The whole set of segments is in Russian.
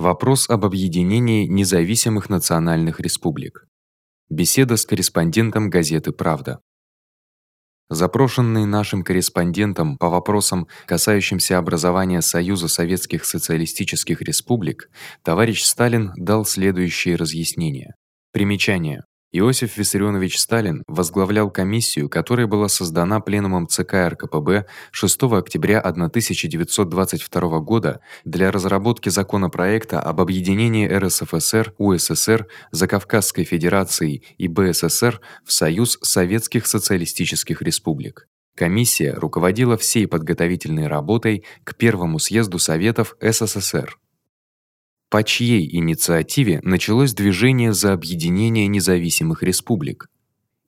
Вопрос об объединении независимых национальных республик. Беседа с корреспондентом газеты Правда. Запрошенный нашим корреспондентом по вопросам, касающимся образования Союза советских социалистических республик, товарищ Сталин дал следующие разъяснения. Примечание: Иосиф Виссарионович Сталин возглавлял комиссию, которая была создана пленумом ЦК РКПБ 6 октября 1922 года для разработки законопроекта об объединении РСФСР, УССР, Закавказской Федерации и БССР в Союз Советских социалистических республик. Комиссия руководила всей подготовительной работой к первому съезду Советов СССР по чьей инициативе началось движение за объединение независимых республик.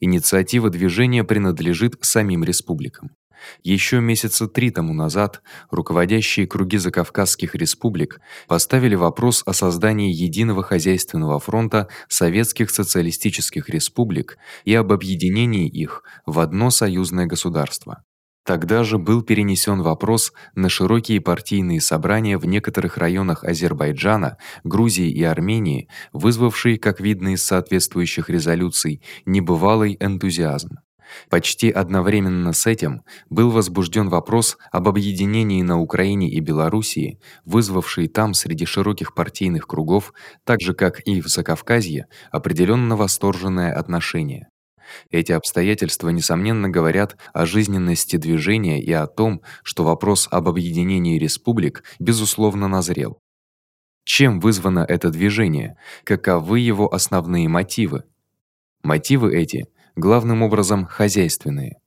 Инициатива движения принадлежит самим республикам. Ещё месяца три тому назад руководящие круги закавказских республик поставили вопрос о создании единого хозяйственного фронта советских социалистических республик и об объединении их в одно союзное государство. Тогда же был перенесен вопрос на широкие партийные собрания в некоторых районах Азербайджана, Грузии и Армении, вызвавший, как видно из соответствующих резолюций, небывалый энтузиазм. Почти одновременно с этим был возбужден вопрос об объединении на Украине и Белоруссии, вызвавший там среди широких партийных кругов, так же как и в Закавказье, определённо восторженное отношение. Эти обстоятельства несомненно говорят о жизненности движения и о том, что вопрос об объединении республик безусловно назрел. Чем вызвано это движение? Каковы его основные мотивы? Мотивы эти главным образом хозяйственные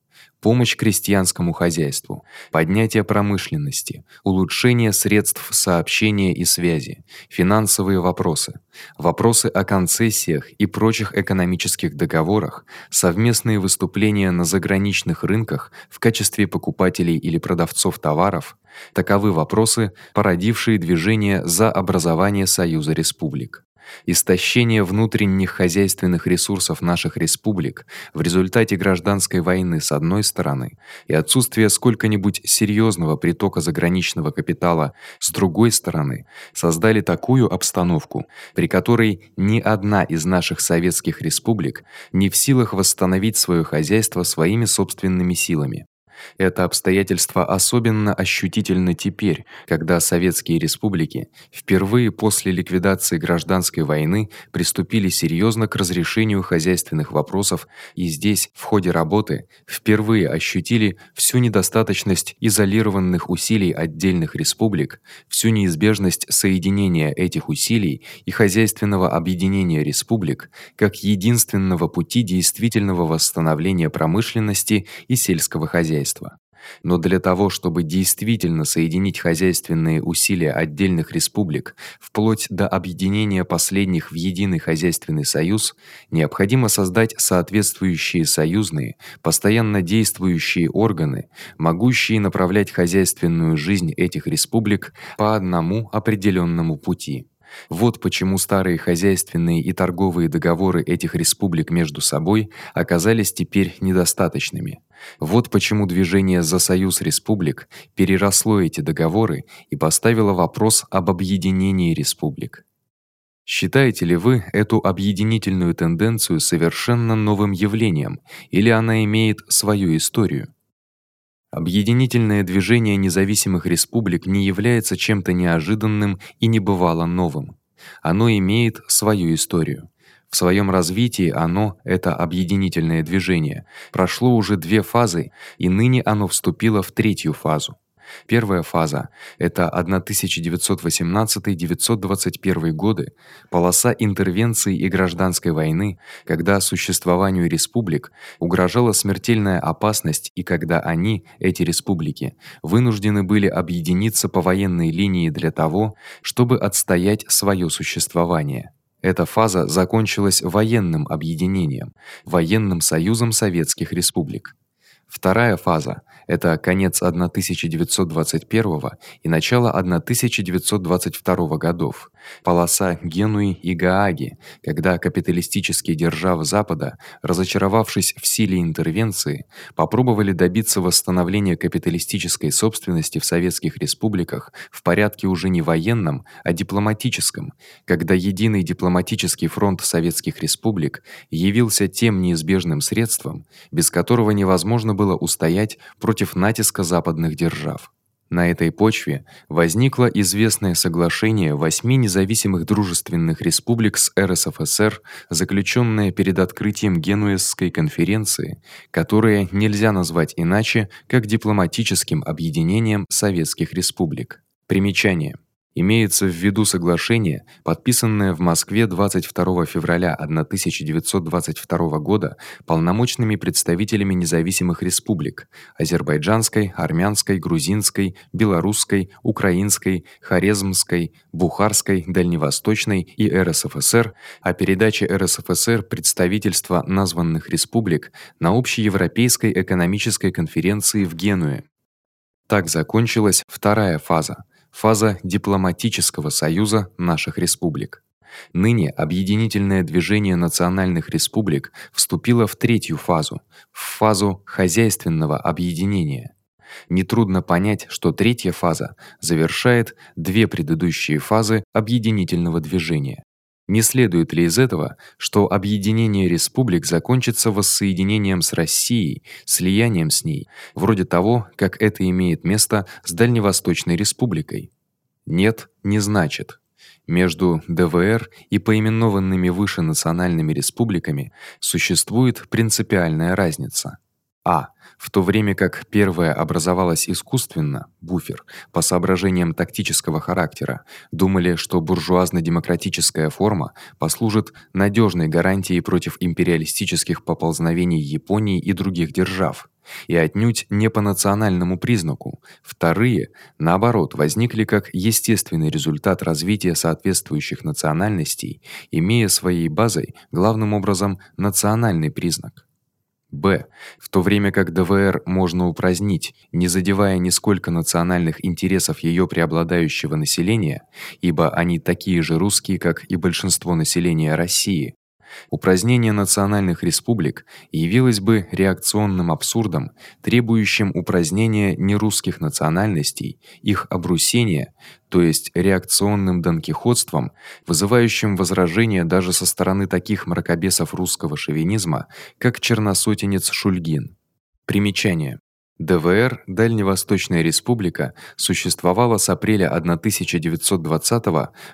помощь крестьянскому хозяйству, поднятие промышленности, улучшение средств сообщения и связи, финансовые вопросы, вопросы о концессиях и прочих экономических договорах, совместные выступления на заграничных рынках в качестве покупателей или продавцов товаров таковы вопросы, породившие движение за образование Союза республик. Истощение внутренних хозяйственных ресурсов наших республик в результате гражданской войны с одной стороны и отсутствие сколько-нибудь серьёзного притока заграничного капитала с другой стороны создали такую обстановку, при которой ни одна из наших советских республик не в силах восстановить своё хозяйство своими собственными силами. Это обстоятельство особенно ощутительно теперь, когда советские республики впервые после ликвидации гражданской войны приступили серьёзно к разрешению хозяйственных вопросов и здесь в ходе работы впервые ощутили всю недостаточность изолированных усилий отдельных республик, всю неизбежность соединения этих усилий и хозяйственного объединения республик как единственного пути действительного восстановления промышленности и сельского хозяйства хозяйства. Но для того, чтобы действительно соединить хозяйственные усилия отдельных республик вплоть до объединения последних в единый хозяйственный союз, необходимо создать соответствующие союзные, постоянно действующие органы, могущие направлять хозяйственную жизнь этих республик по одному определённому пути. Вот почему старые хозяйственные и торговые договоры этих республик между собой оказались теперь недостаточными. Вот почему движение за союз республик переросло эти договоры и поставило вопрос об объединении республик. Считаете ли вы эту объединительную тенденцию совершенно новым явлением или она имеет свою историю? Объединительное движение независимых республик не является чем-то неожиданным и небывало новым. Оно имеет свою историю. В своём развитии оно, это объединительное движение, прошло уже две фазы, и ныне оно вступило в третью фазу. Первая фаза это 1918-921 годы, полоса интервенции и гражданской войны, когда существованию республик угрожала смертельная опасность и когда они, эти республики, вынуждены были объединиться по военной линии для того, чтобы отстоять своё существование. Эта фаза закончилась военным объединением, военным союзом советских республик. Вторая фаза это конец 1921 и начало 1922 годов, полоса Генуи и Гааги, когда капиталистические державы Запада, разочаровавшись в силе интервенции, попробовали добиться восстановления капиталистической собственности в советских республиках в порядке уже не военном, а дипломатическом, когда единый дипломатический фронт советских республик явился тем неизбежным средством, без которого невозможно было устоять против натиска западных держав. На этой почве возникло известное соглашение восьми независимых дружественных республик с РСФСР, заключённое перед открытием Генуэзской конференции, которое нельзя назвать иначе, как дипломатическим объединением советских республик. Примечание: Имеется в виду соглашение, подписанное в Москве 22 февраля 1922 года полномочными представителями независимых республик: азербайджанской, армянской, грузинской, белорусской, украинской, хорезмской, бухарской, дальневосточной и РСФСР о передаче РСФСР представительства названных республик на общеевропейской экономической конференции в Генуе. Так закончилась вторая фаза фаза дипломатического союза наших республик. Ныне объединительное движение национальных республик вступило в третью фазу, в фазу хозяйственного объединения. Нетрудно понять, что третья фаза завершает две предыдущие фазы объединительного движения. Не следует ли из этого, что объединение республик закончится воссоединением с Россией, слиянием с ней, вроде того, как это имеет место с Дальневосточной республикой? Нет, не значит. Между ДВР и поименованными выше национальными республиками существует принципиальная разница. А в то время как первая образовалась искусственно, буфер, по соображениям тактического характера, думали, что буржуазно-демократическая форма послужит надёжной гарантией против империалистических поползновений Японии и других держав. И отнюдь не по национальному признаку. Вторые, наоборот, возникли как естественный результат развития соответствующих национальностей, имея своей базой главным образом национальный признак. Б. В то время как ДВР можно упразднить, не задевая нисколько национальных интересов её преобладающего населения, ибо они такие же русские, как и большинство населения России, Упразднение национальных республик явилось бы реакционным абсурдом, требующим упразднения нерусских национальностей, их обрусения, то есть реакционным донкихотством, вызывающим возражения даже со стороны таких мракобесов русского шовинизма, как черносотенец Шульгин. Примечание: ДВР Дальневосточная республика существовала с апреля 1920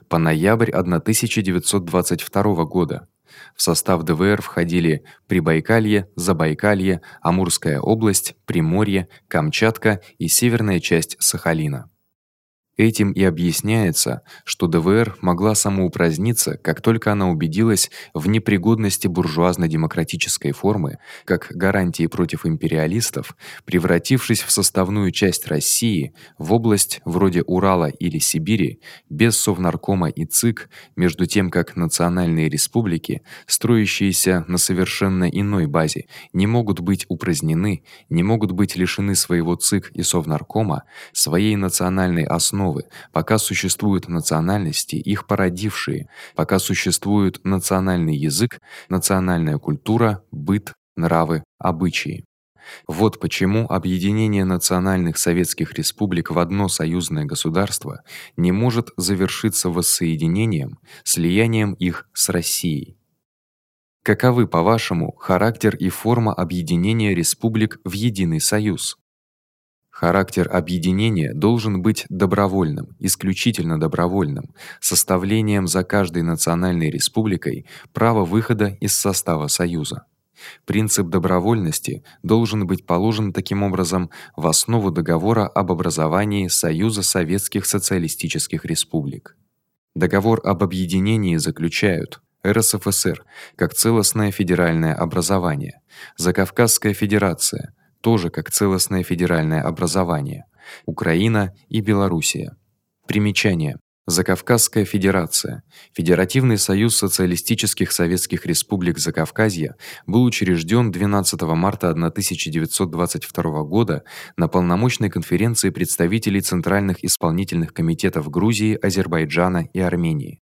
по ноябрь 1922 года. В состав ДВР входили Прибайкалье, Забайкалье, Амурская область, Приморье, Камчатка и северная часть Сахалина. Этим и объясняется, что ДВР могла самоупраздниться, как только она убедилась в непригодности буржуазно-демократической формы как гарантии против империалистов, превратившись в составную часть России, в область вроде Урала или Сибири, без совнаркома и ЦИК, между тем как национальные республики, строящиеся на совершенно иной базе, не могут быть упразднены, не могут быть лишены своего ЦИК и совнаркома, своей национальной основы основы, пока существуют национальности, их породившие, пока существует национальный язык, национальная культура, быт, нравы, обычаи. Вот почему объединение национальных советских республик в одно союзное государство не может завершиться воссоединением, слиянием их с Россией. Каковы, по-вашему, характер и форма объединения республик в единый союз? Характер объединения должен быть добровольным, исключительно добровольным, составлением за каждой национальной республикой права выхода из состава союза. Принцип добровольности должен быть положен таким образом в основу договора об образовании Союза советских социалистических республик. Договор об объединении заключают РСФСР как целостное федеральное образование, Закавказская федерация тоже как целостное федеральное образование, Украина и Белоруссия. Примечание: Закавказская Федерация, Федеративный союз социалистических советских республик Закавказья, был учреждён 12 марта 1922 года на полномочной конференции представителей центральных исполнительных комитетов Грузии, Азербайджана и Армении.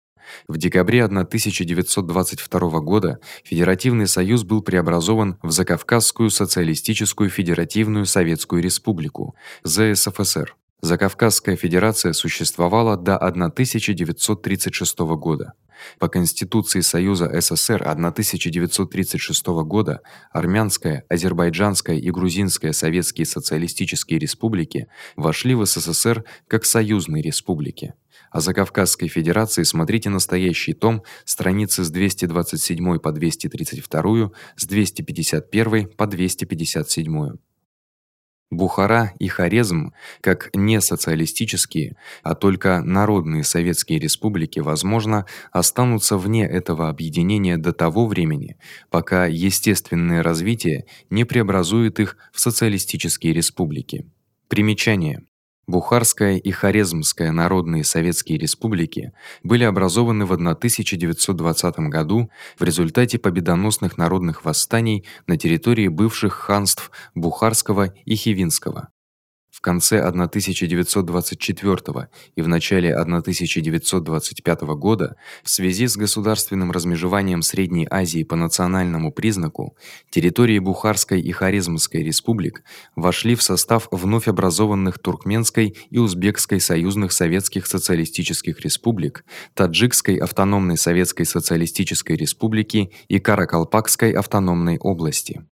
В декабре 1922 года Федеративный союз был преобразован в Закавказскую социалистическую федеративную советскую республику ЗСФСР. Закавказская федерация существовала до 1936 года. По Конституции Союза СССР 1936 года армянская, азербайджанская и грузинская советские социалистические республики вошли в СССР как союзные республики. О Закавказской Федерации смотрите настоящий том, страницы с 227 по 232, с 251 по 257. Бухара и Хорезм, как не социалистические, а только народные советские республики, возможно, останутся вне этого объединения до того времени, пока естественное развитие не преобразует их в социалистические республики. Примечание: Бухарская и Хорезмская народные советские республики были образованы в 1920 году в результате победоносных народных восстаний на территории бывших ханств Бухарского и Хивинского. В конце 1924 и в начале 1925 года в связи с государственным размежеванием Средней Азии по национальному признаку территории Бухарской и Хорезмской республик вошли в состав вновь образованных Туркменской и Узбекской союзных советских социалистических республик, Таджикской автономной советской социалистической республики и Каракалпакской автономной области.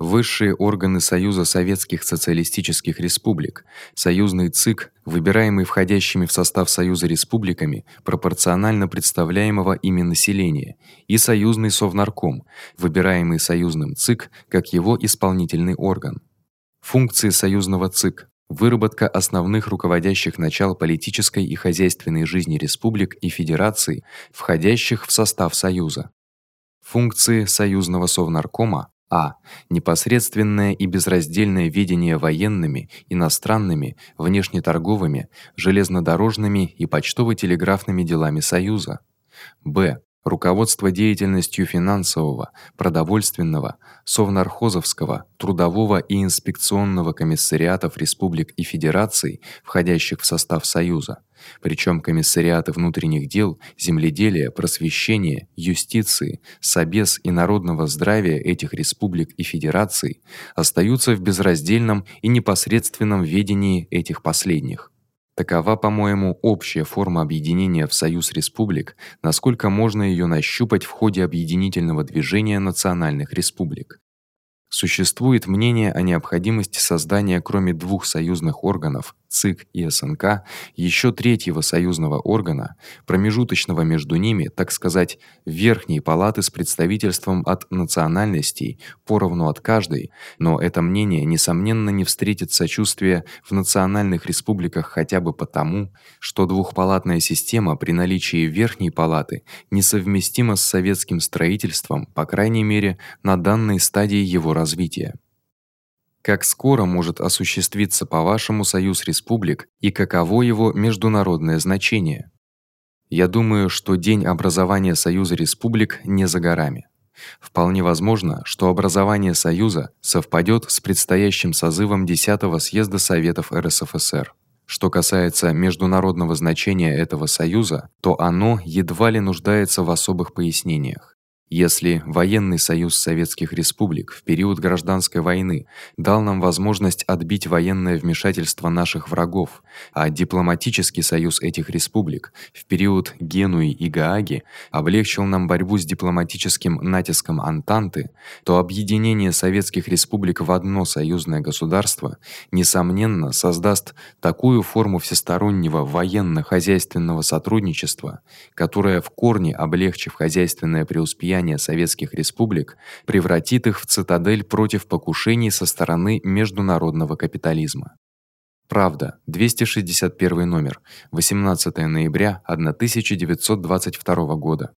Высшие органы Союза советских социалистических республик, союзный ЦИК, выбираемый входящими в состав Союза республиками, пропорционально представляемого ими населения, и союзный Совнарком, выбираемый союзным ЦИК как его исполнительный орган. Функции союзного ЦИК: выработка основных руководящих начал политической и хозяйственной жизни республик и федераций, входящих в состав союза. Функции союзного Совнаркома а. Непосредственное и безраздельное ведение военными, иностранными, внешнеторговыми, железнодорожными и почтово-телеграфными делами союза. Б. Руководство деятельностью финансового, продовольственного, совнархозовского, трудового и инспекционного комиссариатов республик и федераций, входящих в состав союза причём комиссариаты внутренних дел, земледелия, просвещения, юстиции, собес и народного здравия этих республик и федераций остаются в безраздельном и непосредственном ведении этих последних. Такова, по-моему, общая форма объединения в союз республик, насколько можно её нащупать в ходе объединительного движения национальных республик. Существует мнение о необходимости создания кроме двух союзных органов ЦИК и СНК ещё третьего союзного органа, промежуточного между ними, так сказать, верхней палаты с представительством от национальностей, поровну от каждой, но это мнение несомненно не встретит сочувствия в национальных республиках хотя бы потому, что двухпалатная система при наличии верхней палаты несовместима с советским строительством, по крайней мере, на данной стадии его развития. Как скоро может осуществиться, по-вашему, союз республик и каково его международное значение? Я думаю, что день образования союза республик не за горами. Вполне возможно, что образование союза совпадёт с предстоящим созывом 10-го съезда Советов РСФСР. Что касается международного значения этого союза, то оно едва ли нуждается в особых пояснениях. Если военный союз советских республик в период гражданской войны дал нам возможность отбить военное вмешательство наших врагов, а дипломатический союз этих республик в период Генуи и Гааги облегчил нам борьбу с дипломатическим натиском Антанты, то объединение советских республик в одно союзное государство несомненно создаст такую форму всестороннего военно-хозяйственного сотрудничества, которая в корне облегчив хозяйственное преуспеяние влияние советских республик превратит их в цитадель против покушений со стороны международного капитализма. Правда, 261 номер, 18 ноября 1922 года.